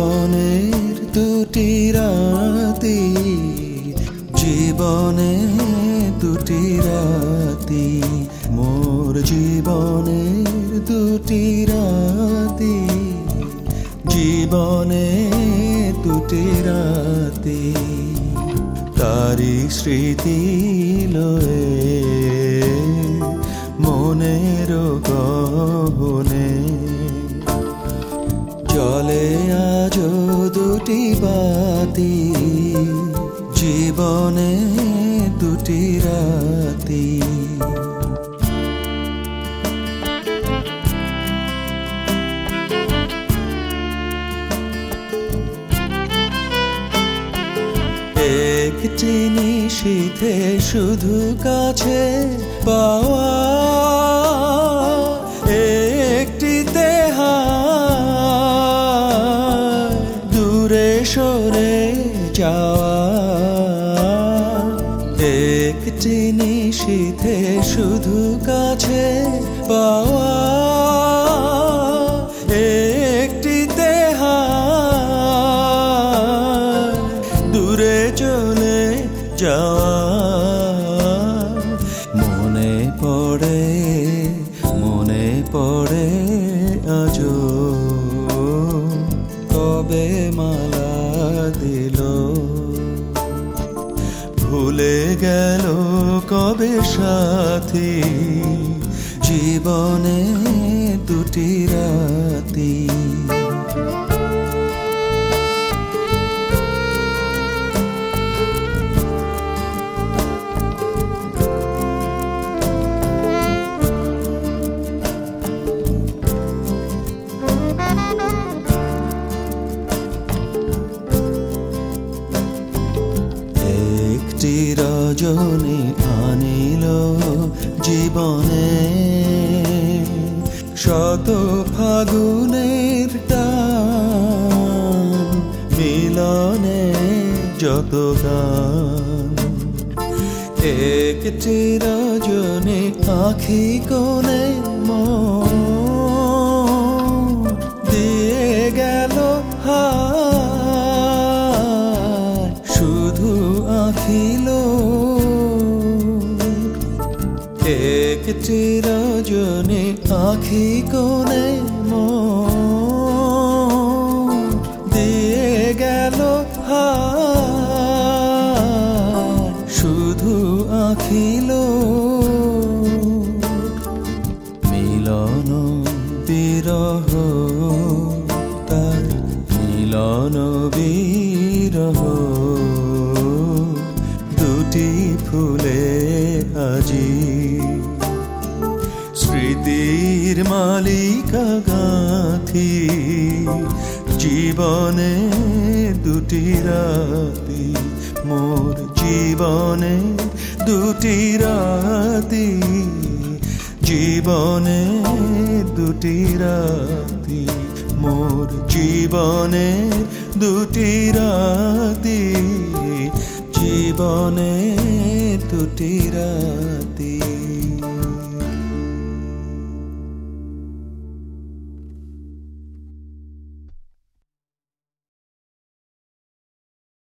জীবনের দুটি রাতি, জীবনে দুটি রাতি, মোর জীবনের দুটি রাতি, জীবনে দুটি রাতি, তারি স্মৃতি লয়ে মনের গহনে চলে আজ দুটি বাতি জীবনে দুটি রাতি। একটি নিশীথে শুধু কাছে পাওয়া যাওয়া একটি নিশীথে শুধু কাছে পাওয়া। একটি দেহা দূরে চলে যাওয়া। ভুলে গেল কবে সাথী? জীবনে দুটি রাতি। রজনী আনিল জীবনে। শত ফাগুনের মিলনে যত গান। একটি রজনী আখি কোনে মন, দিয়ে গেল হায় একটি রজনী আখি মন দিয়ে গেল শুধু আখিল মিলন বিরহ, তার মিলন বিরহ। দুটি ফুলে আজি স্মৃতির মালিকা গাথি। জীবনে দুটি রাতি, মোর জীবনে দুটি রাতি। জীবনে দুটি রাতি, মোর জীবনে দুটি রাতি। জীবনে দুটি রাতি।